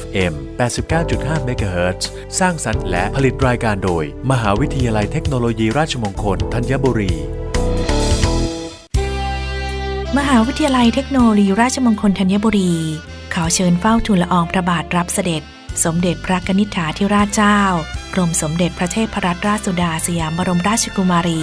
FM 89.5 MHz สร้างสรรค์และผลิตรายการโดย มหาวิทยาลัยเทคโนโลยีราชมงคลธัญบุรี มหาวิทยาลัยเทคโนโลยีราชมงคลธัญบุรี ขอเชิญเฝ้าทูลละอองพระบาทรับเสด็จ สมเด็จพระนิษฐาธิราชเจ้า กรมสมเด็จพระเทพรัตนราชสุดาสยามบรมราชกุมารี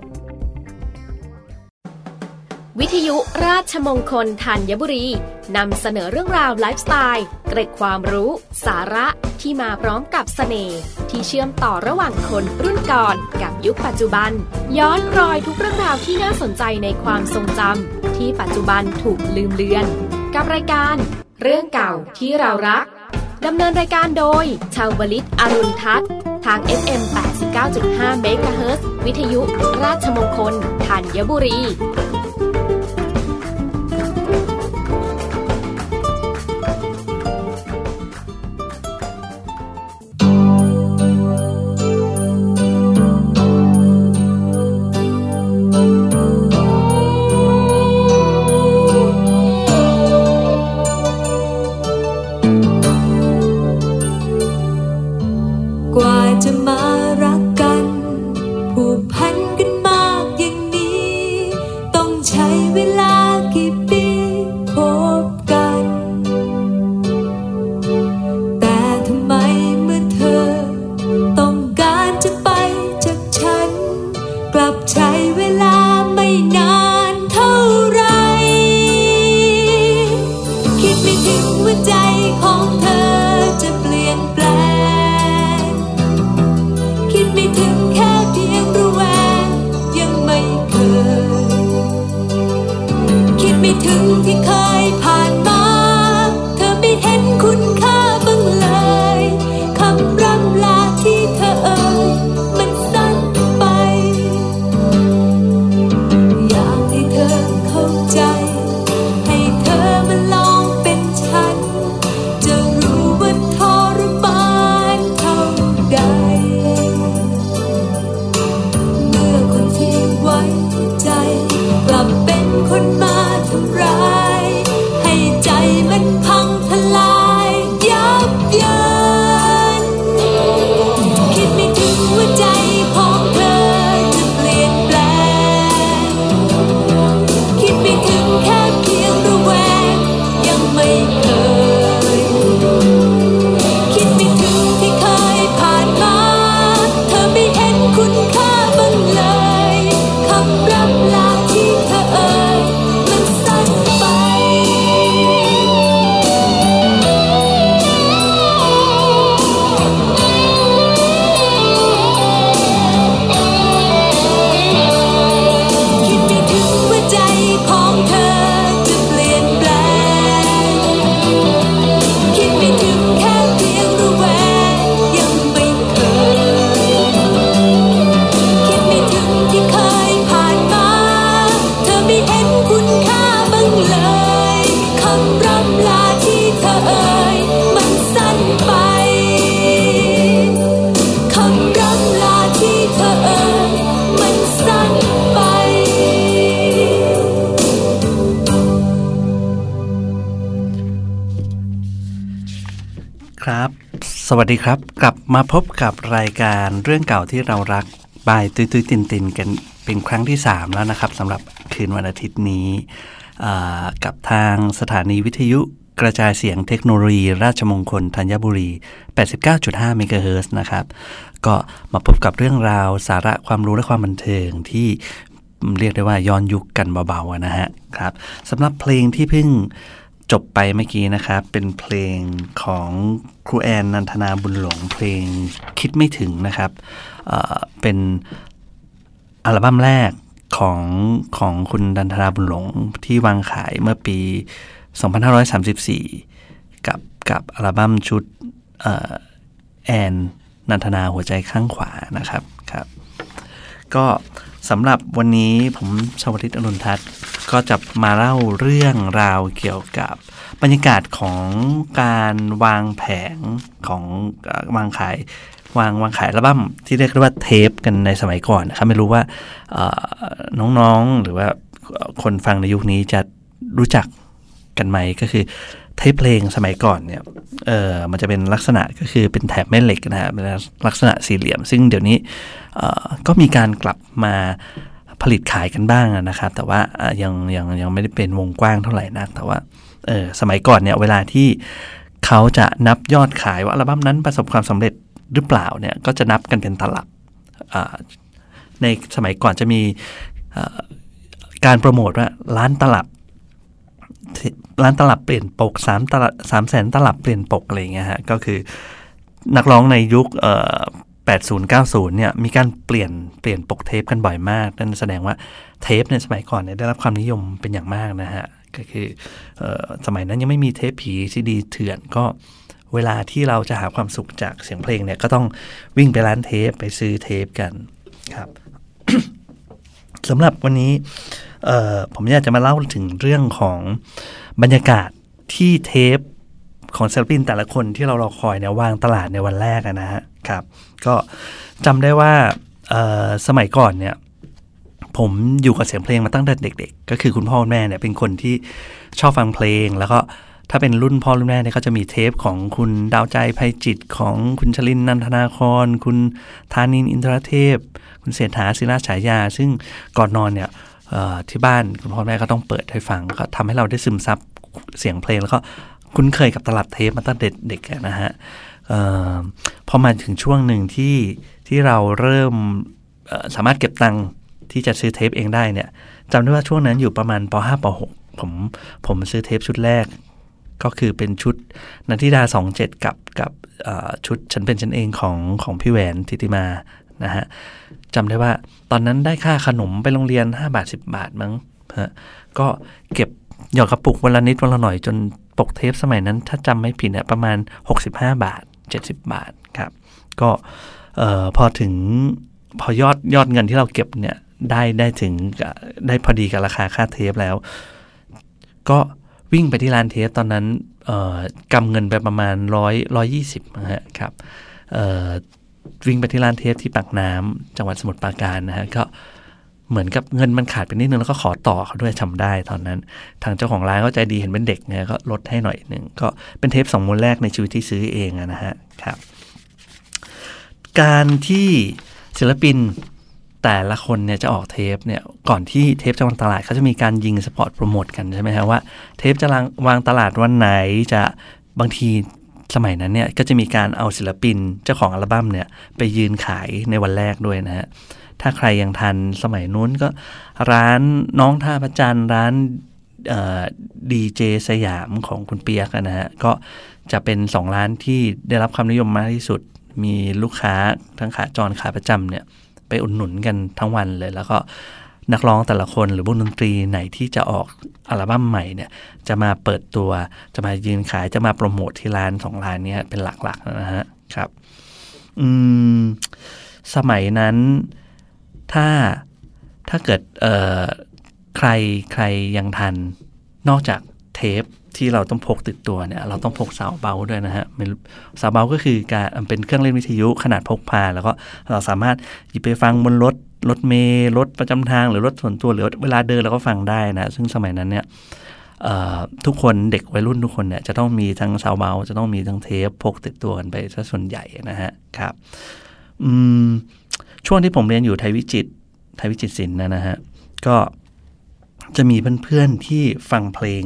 วิทยุราชมงคลธัญบุรี นำเสนอเรื่องราวไลฟ์สไตล์ เกร็ดความรู้ สาระที่มาพร้อมกับเสน่ห์ที่เชื่อมต่อระหว่างคนรุ่นก่อนกับยุคปัจจุบัน ย้อนรอยทุกเรื่องราวที่น่าสนใจในความทรงจำที่ปัจจุบันถูกลืมเลือน กับรายการ เรื่องเก่าที่เรารักดำเนินรายการโดยชาวบลิตอรุณทัศน์ทาง FM 89.5 MHz วิทยุราชมงคลธัญบุรี สวัสดีครับ กลับมาพบกับรายการเรื่องเก่าที่เรารักบายตุ้ยตุ้ยตินตินกันเป็นครั้งที่ 3 แล้วนะครับสำหรับคืนวันอาทิตย์นี้กับทางสถานีวิทยุกระจายเสียงเทคโนโลยี ราชมงคลธัญบุรี 89.5 เมกะเฮิร์นะครับ ก็มาพบกับเรื่องราวสาระความรู้และความบันเทิงที่เรียกได้ว่าย้อนยุคกันเบาๆนะฮะครับสำหรับเพลงที่เพิ่ง จบไปเมื่อกี้นะครับ เป็นเพลงของครูแอนนันทนาบุญหลงเพลงคิดไม่ถึงนะครับเเป็นอัลบั้มแรกของของคุณดันทนาบุญหลงที่วางขายเมื่อปี 2534 กับกับอัลบั้มชุดแอนนันทนาหัวใจข้างขวานะครับครับ ก็ สำหรับวันนี้ผมชาวริตอนุนทัศน์ก็จะมาเล่าเรื่องราวเกี่ยวกับบรรยากาศของการวางแผงของวางขายวางวางขายอัลบั้มที่เรียกว่าเทปกันในสมัยก่อนนะครับไม่รู้ว่าน้องๆหรือว่าคนฟังในยุคนี้จะรู้จักกันไหมก็คือ เทปเพลงสมัยก่อนเนี่ยเออมันจะเป็นลักษณะก็คือเป็นแถบแม่เหล็กนะฮะเป็นลักษณะสี่เหลี่ยม ซึ่งเดี๋ยวนี้เออก็มีการกลับมาผลิตขายกันบ้างนะครับแต่ว่ายังยังยังไม่ได้เป็นวงกว้างเท่าไหร่นัก แต่ว่าเออสมัยก่อนเนี่ยเวลาที่เขาจะนับยอดขายว่าอัลบั้มนั้นประสบความสำเร็จหรือเปล่าเนี่ยก็จะนับกันเป็นตลับในสมัยก่อนจะมีการโปรโมทว่าร้านตลับ ร้านตลับเปลี่ยนปกสามตลับสามแสนตลับเปลี่ยนปกอะไรเงี้ยฮะก็คือนักร้องในยุคเอ่อ80 90 เนี่ยมีการเปลี่ยนเปลี่ยนปกเทปกันบ่อยมาก นั่นแสดงว่าเทปในสมัยก่อนเนี่ยได้รับความนิยมเป็นอย่างมากนะฮะ ก็คือออสมัยนั้นยังไม่มีเทปผีซีดีเถื่อนก็เวลาที่เราจะหาความสุขจากเสียงเพลงเนี่ยก็ต้องวิ่งไปร้านเทปไปซื้อเทปกันครับ สำหรับวันนี้ผมอยากจะมาเล่าถึงเรื่องของบรรยากาศที่เทปของศิลปินแต่ละคนที่เรารอคอยเนี่ยวางตลาดในวันแรกนะฮะครับ ก็จำได้ว่าสมัยก่อนเนี่ยผมอยู่กับเสียงเพลงมาตั้งแต่เด็ก ๆ ก็คือคุณพ่อคุณแม่เนี่ยเป็นคนที่ชอบฟังเพลงแล้วก็ ถ้าเป็นรุ่นพ่อรุ่นแม่เนี่ยก็จะมีเทปของคุณดาวใจภัยจิตของคุณชลินนันทนาคร คุณธานินอินทรเทพ คุณเศรษฐาศิลาฉายา ซึ่งก่อนนอนเนี่ยที่บ้านคุณพ่อแม่ก็ต้องเปิดให้ฟังก็ทำให้เราได้ซึมซับเสียงเพลงแล้วก็คุ้นเคยกับตลับเทปมาตั้งแต่เด็กๆนะฮะออพอมาถึงช่วงหนึ่งที่ที่เราเริ่มสามารถเก็บตังค์ที่จะซื้อเทปเองได้เนี่ยจำได้ว่าช่วงนั้นอยู่ประมาณป .5 ป .6 ผมผมซื้อเทปชุดแรก ก็คือเป็นชุดนันทิดา 27 กับกับชุดฉันเป็นฉันเองของของพี่แหวนทิติมานะฮะจำได้ว่าตอนนั้นได้ค่าขนมไปโรงเรียน 5 บาท 10 บาทมั้งฮะก็เก็บหยอดกระปุกวันละนิดวันละหน่อยจนปกเทปสมัยนั้น ถ้าจำไม่ผิดเนี่ยประมาณ 65 บาท 70 บาทครับก็พอถึงพอยอดยอดเงินที่เราเก็บเนี่ยได้ได้ถึงได้พอดีกับราคาค่าเทปแล้ว ก็ วิ่งไปที่ร้านเทปตอนนั้นกำเงินไปประมาณร้อยร้อยยี่สิบนะฮะครับวิ่งไปที่ร้านเทปที่ปากน้ำจังหวัดสมุทรปราการนะฮะก็เหมือนกับเงินมันขาดไปนิดนึงแล้วก็ขอต่อเขาด้วยจำได้ตอนนั้น ทางเจ้าของร้านก็ใจดีเห็นเป็นเด็กไงก็ลดให้หน่อยหนึ่งก็เป็นเทปสองม้วนแรกในชีวิตที่ซื้อเองนะฮะครับ การที่ศิลปิน แต่ละคนเนี่ยจะออกเทปเนี่ยก่อนที่เทปจะวางตลาดเขาจะมีการยิงสปอตโปรโมทกันใช่ไหมฮะว่าเทปจะวางวางตลาดวันไหนจะบางทีสมัยนั้นเนี่ยก็จะมีการเอาศิลปินเจ้าของอัลบั้มเนี่ยไปยืนขายในวันแรกด้วยนะฮะถ้าใครยังทันสมัยนู้นก็ร้านน้องท่าประจันร์ร้านดีเจสยามของคุณเปียกนะฮะก็จะเป็นสองร้านที่ได้รับความนิยมมากที่สุด มีลูกค้าทั้งขาจรขาประจำเนี่ย ไปอุดหนุนกันทั้งวันเลย แล้วก็นักร้องแต่ละคนหรือวงดนตรีไหนที่จะออกอัลบั้มใหม่เนี่ย จะมาเปิดตัวจะมายืนขายจะมาโปรโมทที่ร้านสองร้านนี้เป็นหลักๆนะฮะครับ อืม สมัยนั้นถ้าถ้าเกิดเอ่อใครใครยังทัน นอกจากเทป ที่เราต้องพกติดตัวเนี่ยเราต้องพกสาวเบาด้วยนะฮะเสาวเบาก็คือการเป็นเครื่องเล่นวิทยุขนาดพกพา แล้วก็เราสามารถหยิบไปฟังบนรถรถเมล์รถประจำทางหรือรถส่วนตัวหรือเวลาเดินเราก็ฟังได้นะ ซึ่งสมัยนั้นเนี่ยทุกคนเด็กวัยรุ่นทุกคนเนี่ยจะต้องมีทั้งสาวเบาจะต้องมีทั้งเทปพกติดตัวกันไปซะส่วนใหญ่นะฮะครับช่วงที่ผมเรียนอยู่ไทยวิจิตไทยวิจิตศิลป์นะนะฮะก็จะมีเพื่อนๆที่ฟังเพลง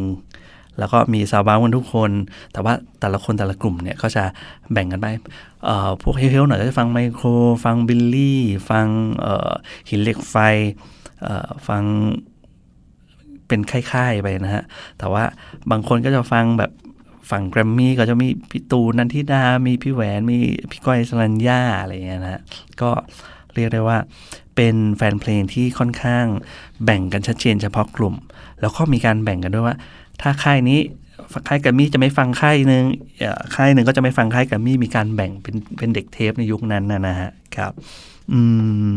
แล้วก็มีซาวบ้ากันทุกคน แต่ว่าแต่ละคนแต่ละกลุ่มเนี่ยก็จะแบ่งกันไปพวกเฮลๆหน่อยก็จะฟังไมโคร ฟังบิลลี่ ฟังหินเหล็กไฟฟังเป็นค่ายๆไปนะฮะ แต่ว่าบางคนก็จะฟังแบบฝั่งแกรมมี่ก็จะมีพี่ตูนันทิดา มีพี่แหวน มีพี่ก้อยสรัญญาอะไรอย่างเงี้ยนะฮะก็เรียกได้ว่าเป็นแฟนเพลงที่ค่อนข้างแบ่งกันชัดเจนเฉพาะกลุ่ม แล้วก็มีการแบ่งกันด้วยว่า ถ้าค่ายนี้ค่ายแกัมมี่จะไม่ฟังค่ายหนึ่งค่ายหนึ่งก็จะไม่ฟังค่ายแกัมมี่มีการแบ่งเป็นเป็นเด็กเทปในยุคนั้นนะนะฮะครับ อืม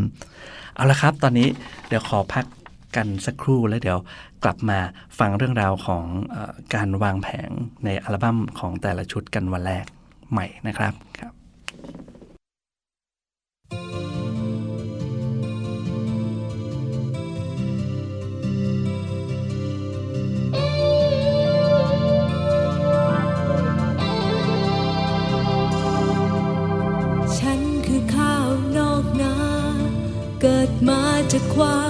เอาละครับ ตอนนี้เดี๋ยวขอพักกันสักครู่แล้วเดี๋ยวกลับมาฟังเรื่องราวของอการวางแผงในอัลบั้มของแต่ละชุดกันวันแรกใหม่นะครับครับ จ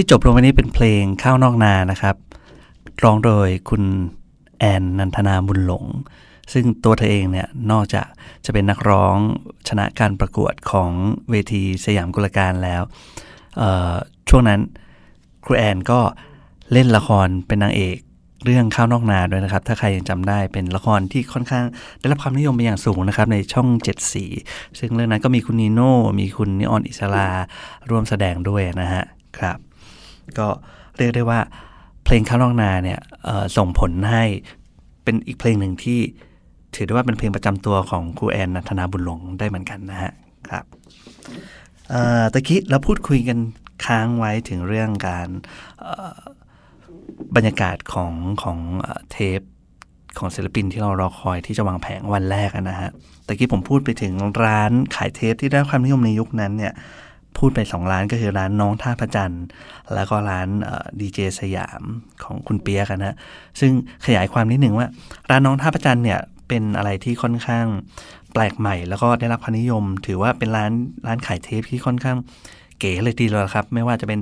ที่จบลงไปนี้เป็นเพลงข้าวนอกนานะครับ ร้องโดยคุณแอนนันทนาบุญหลง ซึ่งตัวเธอเองเนี่ยนอกจากจะเป็นนักร้องชนะการประกวดของเวทีสยามกุลการแล้วช่วงนั้นครูแอนก็เล่นละครเป็นนางเอกเรื่องข้าวนอกนาด้วยนะครับ ถ้าใครยังจำได้เป็นละครที่ค่อนข้างได้รับความนิยมเป็นอย่างสูงนะครับ ในช่องเจ็ดสี ซึ่งเรื่องนั้นก็มีคุณนีโน่มีคุณนิออนอิสลาร่วมแสดงด้วยนะฮะครับ ก็เรียกได้ว่าเพลงข้าวนอกนาเนี่ยส่งผลให้เป็นอีกเพลงหนึ่งที่ถือได้ว่าเป็นเพลงประจำตัวของครูแอนนันทนาบุญหลงได้เหมือนกันนะฮะครับตะกี้เราพูดคุยกันค้างไว้ถึงเรื่องการบรรยากาศของของเอ่อเทปของศิลปินที่เรารอคอยที่จะวางแผงวันแรกนะฮะแต่กี้ผมพูดไปถึงร้านขายเทปที่ได้ความนิยมในยุคนั้นเนี่ย พูดไปสองร้านก็คือร้านน้องท่าพระจันทร์ แล้วก็ร้านดีเจสยามของคุณเปียกันนะซึ่งขยายความนิดหนึ่งว่า ร้านน้องท่าพระจันทร์เนี่ยเป็นอะไรที่ค่อนข้างแปลกใหม่ แล้วก็ได้รับความนิยม ถือว่าเป็นร้านร้านขายเทปที่ค่อนข้างเก๋เลยทีเดียวครับ ไม่ว่าจะเป็น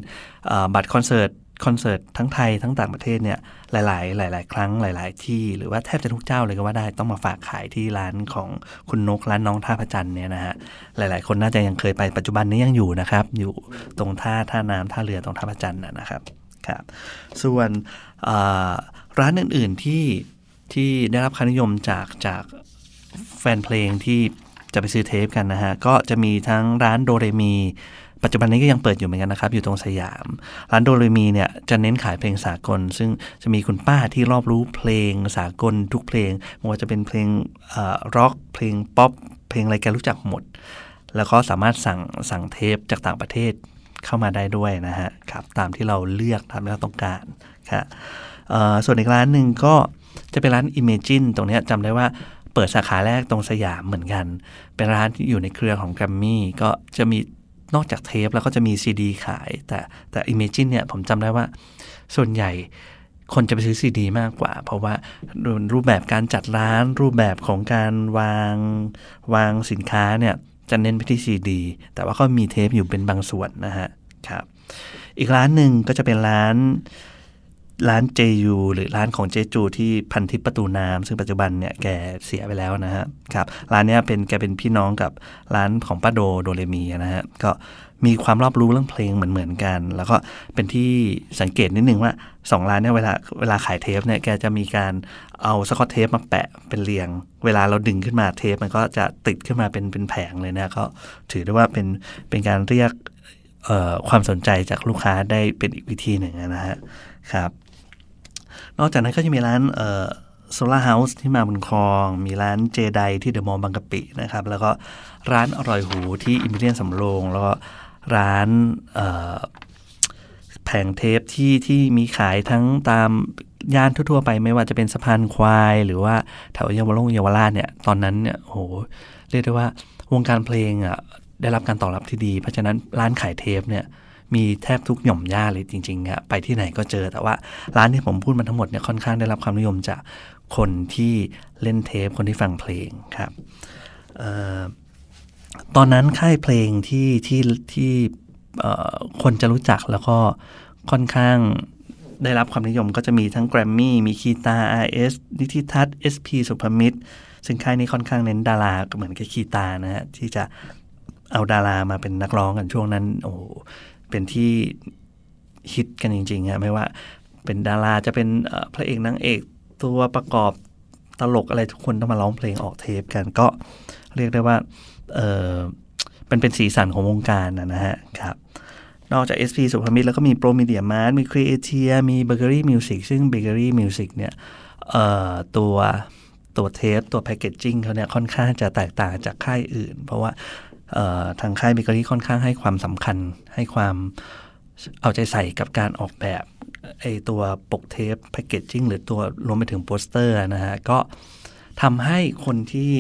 บัตรคอนเสิร์ต คอนเสิร์ตทั้งไทยทั้งต่างประเทศเนี่ยหลาย ๆ หลาย ๆ ครั้งหลาย ๆ ที่หรือว่าแทบจะทุกเจ้าเลยก็ว่าได้ต้องมาฝากขายที่ร้านของคุณนกร้านน้องท่าพระจันทร์เนี่ยนะฮะหลาย ๆ คนน่าจะยังเคยไปปัจจุบันนี้ยังอยู่นะครับ อยู่ตรงท่าท่าน้ำท่าเรือตรงท่าพระจันทร์นะครับครับ ส่วนร้านอื่น ๆ ที่ที่ได้รับความนิยมจากจากแฟนเพลงที่จะไปซื้อเทปกันนะฮะก็จะมีทั้งร้านโดเรมี ปัจจุบันนี้ก็ยังเปิดอยู่เหมือนกันนะครับ อยู่ตรงสยาม ร้านโดเรมีเนี่ยจะเน้นขายเพลงสากล ซึ่งจะมีคุณป้าที่รอบรู้เพลงสากลทุกเพลงไม่ว่าจะเป็นเพลงร็อกเพลงป๊อปเพลงอะไรแกรู้จักหมด แล้วก็สามารถสั่งสั่งเทปจากต่างประเทศเข้ามาได้ด้วยนะฮะครับตามที่เราเลือกตามที่เราต้องการครับส่วนอีกร้านหนึ่งก็จะเป็นร้าน Imagine ตรงนี้จำได้ว่าเปิดสาขาแรกตรงสยามเหมือนกัน เป็นร้านที่อยู่ในเครือของแกรมมี่ก็จะมี นอกจากเทปแล้วก็จะมีซีดีขาย แต่แต่ Imagine เนี่ยผมจำได้ว่า ส่วนใหญ่คนจะไปซื้อซีดีมากกว่า เพราะว่ารูปแบบการจัดร้าน รูปแบบของการวางวางสินค้าเนี่ยจะเน้นไปที่ซีดีแต่ว่าก็มีเทปอยู่เป็นบางส่วนนะฮะครับ อีกร้านหนึ่งก็จะเป็นร้าน ร้านเจยูหรือร้านของเจจูที่พันทิปประตูน้ำซึ่งปัจจุบันเนี่ยแกเสียไปแล้วนะฮะครับร้านนี้เป็นแกเป็นพี่น้องกับร้านของป้าโดโดเรมีนะฮะก็มีความรอบรู้เรื่องเพลงเหมือนเหมือนกัน แล้วก็เป็นที่สังเกตนิดนึงว่าสองร้านเนี่ยเวลาเวลาขายเทปเนี่ยแกจะมีการเอาสกอตเทปมาแปะเป็นเรียง เวลาเราดึงขึ้นมาเทปมันก็จะติดขึ้นมาเป็นเป็นแผงเลยนะก็ถือได้ว่าเป็นเป็นการเรียกความสนใจจากลูกค้าได้เป็นอีกวิธีหนึ่งนะฮะครับ นอกจากนั้นก็จะมีร้านโซล่าเฮาส์ที่มาบนคลอง มีร้านเจไดที่เดอะมอลล์บางกะปินะครับ แล้วก็ร้านอร่อยหูที่อิมพีเรียลสำโรง แล้วก็ร้านแผงเทปที่ที่มีขายทั้งตามย่านทั่วๆไปไม่ว่าจะเป็นสะพานควาย หรือว่าแถวเยาวราชเยาวราชเนี่ยตอนนั้นเนี่ยโหเรียกได้ว่าวงการเพลงอะได้รับการตอบรับที่ดี เพราะฉะนั้นร้านขายเทปเนี่ย มีแทบทุกหย่อมย่าเลยจริงๆอะไปที่ไหนก็เจอแต่ว่าร้านที่ผมพูดมาทั้งหมดเนี่ยค่อนข้างได้รับความนิยมจากคนที่เล่นเทปคนที่ฟังเพลงครับออตอนนั้นค่ายเพลงที่ที่ที่คนจะรู้จักแล้วก็ค่อนข้างได้รับความนิยมก็จะมีทั้งแกรมมี่มีคีตา RS นิติทัศน์ SP สุภมิตร ซึ่งค่ายนี้ค่อนข้างเน้นดาราเหมือนกับคีตานะฮะที่จะเอาดารามาเป็นนักร้องกันช่วงนั้น โอ้ เป็นที่ฮิตกันจริงๆอะไม่ว่าเป็นดาราจะเป็นพระเอกนางเอกตัวประกอบตลกอะไรทุกคนต้องมาร้องเพลงออกเทปกันก็เรียกได้ว่าเออเป็นเป็นสีสันของวงการนะฮะครับนอกจาก SP สุภมิตรแล้วก็มีโปรมีเดียมาร์ทมีครีเอเทียมีเบเกอรี่มิวสิกซึ่งเบเกอรี่มิวสิกเนี่ยตัวตัวเทป ตัว packaging เขาเนี่ยค่อนข้างจะแตกต่างจากค่ายอื่น เพราะว่า ทางค่ายเบเกอรี่ค่อนข้างให้ความสำคัญให้ความเอาใจใส่กับการออกแบบไอตัวปกเทป packaging หรือตัวรวมไปถึงโปสเตอร์นะฮะ ก็ทำให้คนที่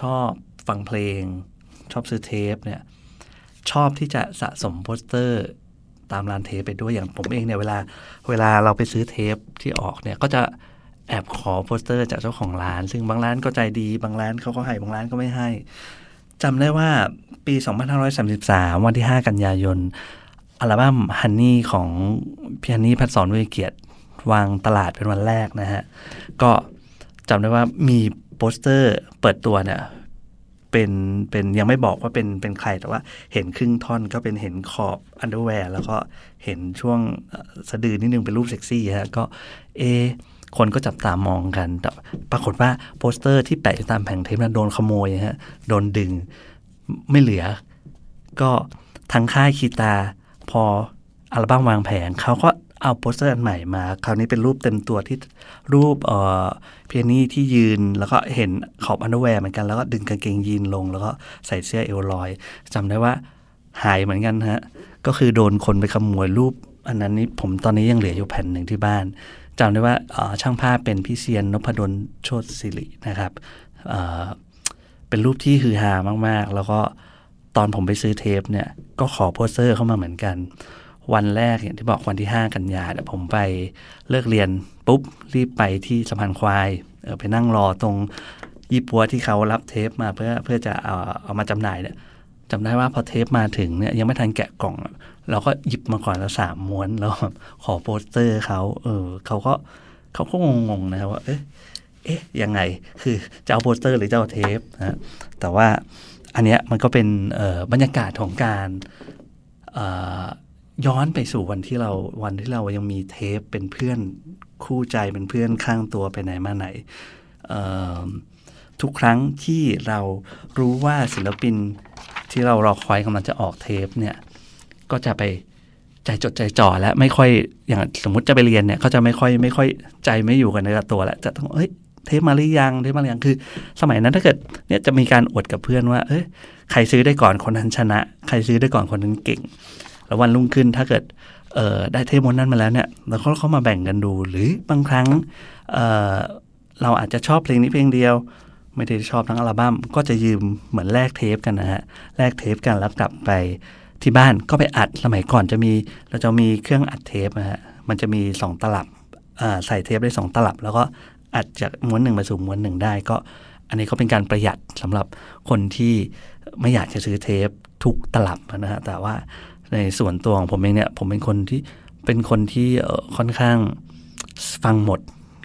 ชอบฟังเพลง ชอบซื้อเทปเนี่ยชอบที่จะสะสมโปสเตอร์ตามร้านเทปไปด้วยอย่างผมเองเนี่ยเวลาเวลาเราไปซื้อเทปที่ออกเนี่ยก็จะแอบขอโปสเตอร์จากเจ้าของร้าน ซึ่งบางร้านก็ใจดี บางร้านเขาก็ให้บางร้านก็ไม่ให้ จำได้ว่าปี 2533 วันที่ 5 กันยายน อัลบั้มฮันนี่ของพี่ฮันนี่ภัสสร บุณยเกียรติวางตลาดเป็นวันแรกนะฮะ ก็จำได้ว่ามีโปสเตอร์เปิดตัวเนี่ยเป็นเป็นยังไม่บอกว่าเป็นเป็นใครแต่ว่าเห็นครึ่งท่อนก็เป็นเห็นขอบ underwear แล้วก็เห็นช่วงสะดือนิดนึงเป็นรูปเซ็กซี่ฮะก็เอ คนก็จับตามองกัน แต่ปรากฏว่าโปสเตอร์ที่แปะอยู่ตามแผงเทปนั้นโดนขโมยฮะโดนดึงไม่เหลือ ก็ทางค่ายคีตาพออัลบั้มวางแผงเขาก็เอาโปสเตอร์อันใหม่มา คราวนี้เป็นรูปเต็มตัวที่รูปเอ่อพี่ฮันนี่ที่ยืนแล้วก็เห็นขอบ underwear เหมือนกันแล้วก็ดึงกางเกงยีนลง แล้วก็ใส่เสื้อเอวลอยจำได้ว่าหายเหมือนกันฮะ ก็คือโดนคนไปขโมยรูป อันนั้นนี่ผมตอนนี้ยังเหลืออยู่แผ่นหนึ่งที่บ้าน จำได้ว่าช่างภาพเป็นพี่เซียนนพดลโชติศิรินะครับเป็นรูปที่ฮือฮามากๆ แล้วก็ตอนผมไปซื้อเทปเนี่ย ก็ขอโปสเตอร์เขามาเหมือนกัน วันแรกอย่างที่บอกวันที่ 5 กันยาเนี่ยผมไปเลิกเรียนปุ๊บ รีบไปที่สะพานควายเออไปนั่งรอตรงยี่ปั๊วที่เขารับเทปมาเพื่อเพื่อจะเอาเอามาจำหน่ายเนี่ย จำได้ว่าพอเทปมาถึงเนี่ยยังไม่ทันแกะกล่อง เราก็หยิบมาก่อนแล้วสามม้วนแล้วขอโปสเตอร์เขาเออเขาก็เขาก็งงๆนะครับว่าเอ๊ะเอ๊ะยังไงคือจะเอาโปสเตอร์หรือจะเอาเทปนะแต่ว่าอันเนี้ยมันก็เป็นบรรยากาศของการย้อนไปสู่วันที่เราวันที่เรายังมีเทปเป็นเพื่อนคู่ใจเป็นเพื่อนข้างตัวไปไหนมาไหนทุกครั้งที่เรารู้ว่าศิลปิน ที่เรารอคอยกำลังจะออกเทปเนี่ยก็จะไปใจจดใจจ่อและไม่ค่อยอย่างสมมติจะไปเรียนเนี่ยเขาจะไม่ค่อยไม่ค่อยใจไม่อยู่กันในกับตัวแล้วจะต้องเอ้ยเทปมาหรือยังเทปมาหรือยังคือ สมัยนั้นถ้าเกิดเนี่ยจะมีการอวดกับเพื่อนว่า เอ้ยใครซื้อได้ก่อนคนนั้นชนะ ใครซื้อได้ก่อนคนนั้นเก่ง แล้ววันรุ่งขึ้นถ้าเกิดเอ่อได้เทปมนนั้นมาแล้วเนี่ยแล้วเขาเขามาแบ่งกันดู หรือบางครั้งเอ่อเราอาจจะชอบเพลงนี้เพลงเดียว ไม่ได้ชอบทั้งอัลบั้มก็จะยืมเหมือนแลกเทปกันนะฮะแลกเทปกันแล้วกลับไปที่บ้านก็ไปอัดสมัยก่อนจะมีเราจะมีเครื่องอัดเทปนะฮะมันจะมีสองตลับใส่เทปได้สองตลับ แล้วก็อัดจากม้วนหนึ่งมาสู่ม้วนหนึ่งได้ก็ อันนี้ก็เป็นการประหยัดสำหรับคนที่ไม่อยากจะซื้อเทปทุกตลับนะฮะแต่ว่าในส่วนตัวของผมเองเนี่ยผมเป็นคนที่เป็นคนที่ค่อนข้างฟังหมด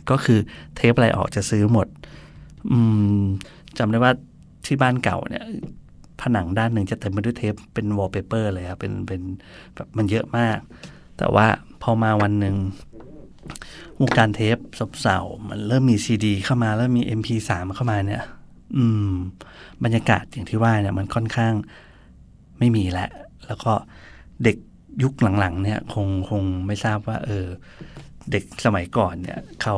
ก็คือเทปอะไรออกจะซื้อหมด อืมจำได้ว่าที่บ้านเก่าเนี่ย ผนังด้านหนึ่งจะเต็มไปด้วยเทปเป็นวอลเปเปอร์เลยครับเป็นเป็นแบบมันเยอะมาก แต่ว่าพอมาวันหนึ่งวงการเทปซบเซามันเริ่มมีซีดีเข้ามาแล้วมี MP3 เข้ามาเนี่ย อืม บรรยากาศอย่างที่ว่าเนี่ย มันค่อนข้างไม่มีแล้วแล้วก็เด็กยุคหลังๆ เนี่ย คงคงไม่ทราบว่า เออ เด็กสมัยก่อนเนี่ยเขา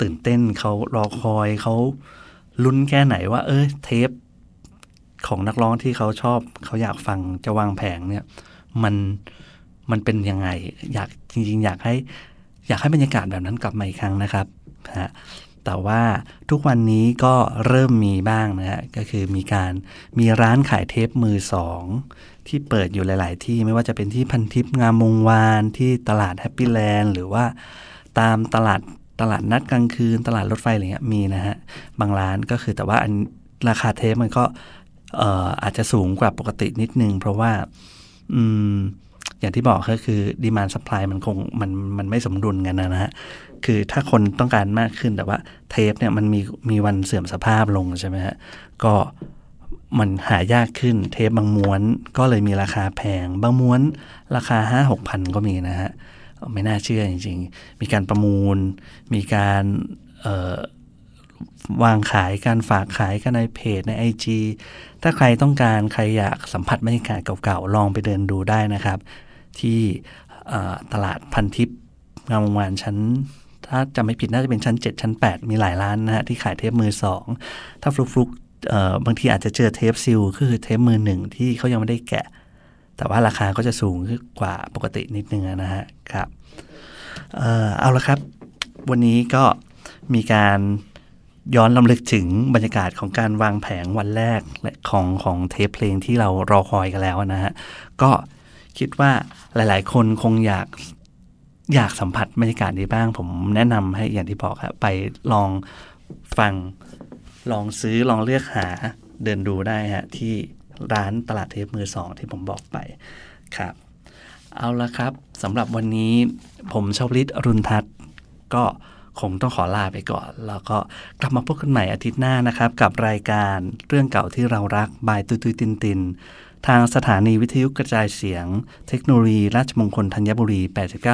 ตื่นเต้นเขารอคอยเขา ลุ้นแค่ไหนว่า เออเทปของนักร้องที่เขาชอบเขาอยากฟังจะวางแผงเนี่ย มันมันเป็นยังไง อยากจริง ๆ อยากให้ อยากให้บรรยากาศแบบนั้นกลับมาอีกครั้งนะครับฮะแต่ว่าทุกวันนี้ก็เริ่มมีบ้างนะฮะก็คือมีการมีร้านขายเทปมือสองที่เปิดอยู่หลาย ๆ ที่ไม่ว่าจะเป็นที่พันธุ์ทิพย์งามวงศ์วานที่ตลาดแฮปปี้แลนด์หรือว่าตามตลาด ตลาดนัดกลางคืน ตลาดรถไฟอะไรเงี้ยมีนะฮะบางร้านก็คือแต่ว่าอันราคาเทปมันก็อออาจจะสูงกว่าปกตินิดนึง เพราะว่าอืมอย่างที่บอกก็คือดีมานสปายมันคงมันมันไม่สมดุลกันนะฮะ คือถ้าคนต้องการมากขึ้นแต่ว่าเทปเนี่ยมันมีมีวันเสื่อมสภาพลงใช่ไหมฮะ ก็มันหายากขึ้นเทปบางม้วนก็เลยมีราคาแพง บางม้วนราคาห้าหกพันก็มีนะฮะ ไม่น่าเชื่อจริง ๆ มีการประมูล มีการวางขายการฝากขายกันในเพจใน IG ถ้าใครต้องการใครอยากสัมผัสบรรยากาศเก่าๆ ลองไปเดินดูได้นะครับ ที่ตลาดพันทิพย์งามวงวานชั้น ถ้าจำไม่ผิดน่าจะเป็นชั้น 7 ชั้น 8 มีหลายร้านนะฮะที่ขายเทปมือสองถ้าฟลุกๆบางทีอาจจะเจอเทปซิลคือเทปมือหนึ่งที่เขายังไม่ได้แกะ แต่ว่าราคาก็จะสูงขึ้นกว่าปกตินิดนึงนะฮะครับเออเอาละครับ วันนี้ก็มีการย้อนลำลึกถึงบรรยากาศของการวางแผงวันแรกและของของเทปเพลงที่เรารอคอยกันแล้วนะฮะ ก็คิดว่าหลาย ๆ คนคงอยากอยากสัมผัสบรรยากาศนี้บ้าง ผมแนะนำให้อย่างที่บอกครับไปลองฟัง ลองซื้อลองเลือกหาเดินดูได้ฮะที่ ร้านตลาดเทปมือสองที่ผมบอกไปครับ เอาละครับสำหรับวันนี้ผมชาวลิตอรุณทัศน์ก็คงต้องขอลาไปก่อน แล้วก็กลับมาพบกันใหม่อาทิตย์หน้านะครับ กับรายการเรื่องเก่าที่เรารักบายตุยตุยตินติน ทางสถานีวิทยุกระจายเสียง เทคโนโลยีราชมงคลธัญบุรี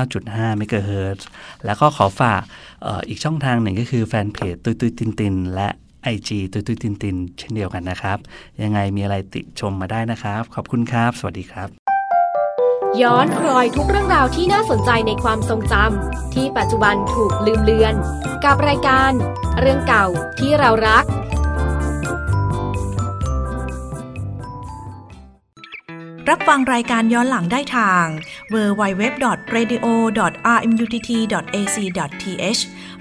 89.5 เมกะเฮิรตซ์แล้วก็ขอฝากอออีกช่องทางหนึ่งก็คือแฟนเพจตุยตุยตินติน และ IG ตุยตุยตินตินเช่นเดียวกันนะครับ ยังไงมีอะไรติชมมาได้นะครับ ขอบคุณครับ สวัสดีครับ ย้อนรอยทุกเรื่องราวที่น่าสนใจในความทรงจำที่ปัจจุบันถูกลืมเลือน กับรายการ เรื่องเก่าที่เรารักรับฟังรายการย้อนหลังได้ทาง www.radio.rmutt.ac.th